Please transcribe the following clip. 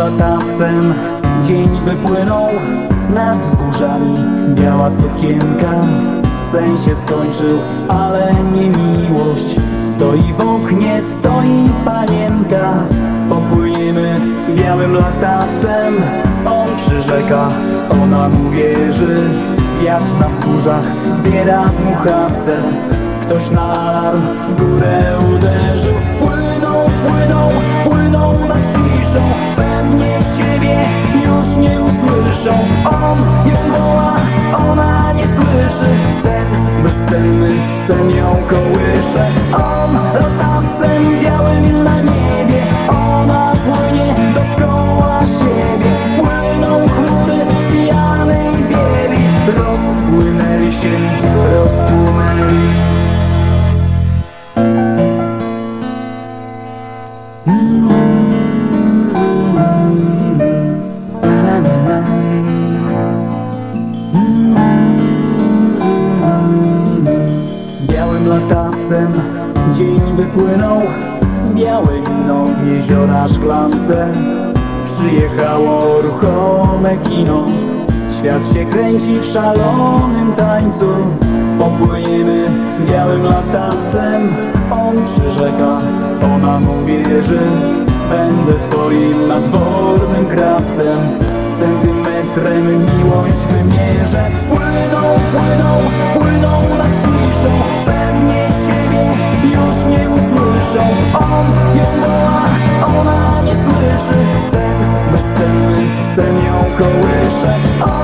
Latawcem. Dzień wypłynął nad wzgórzami. Biała sukienka, sen się skończył, ale nie miłość. Stoi w oknie, stoi panienka. Popłyniemy białym latawcem. On przyrzeka, ona mu wierzy. Wiatr na wzgórzach zbiera dmuchawce Ktoś na alarm w górę uderzył usłyszą On ją woła, ona nie słyszy. Sen bezsenny, sen ją kołysze. On latawcem białym na niebie Ona płynie dookoła siebie. Płyną chmury w pijanej bieli. Rozpłynęli się, rozpłynęli dzień wypłynął Białe wino jeziora szklance. Przyjechało ruchome kino. Świat się kręci w szalonym tańcu. Popłyniemy białym latawcem. On przyrzeka, ona mu wierzy Będę twoim nadwornym krawcem. Centymetrem miłość wymierzę Płyną, płyną, płyną sen ją kołysze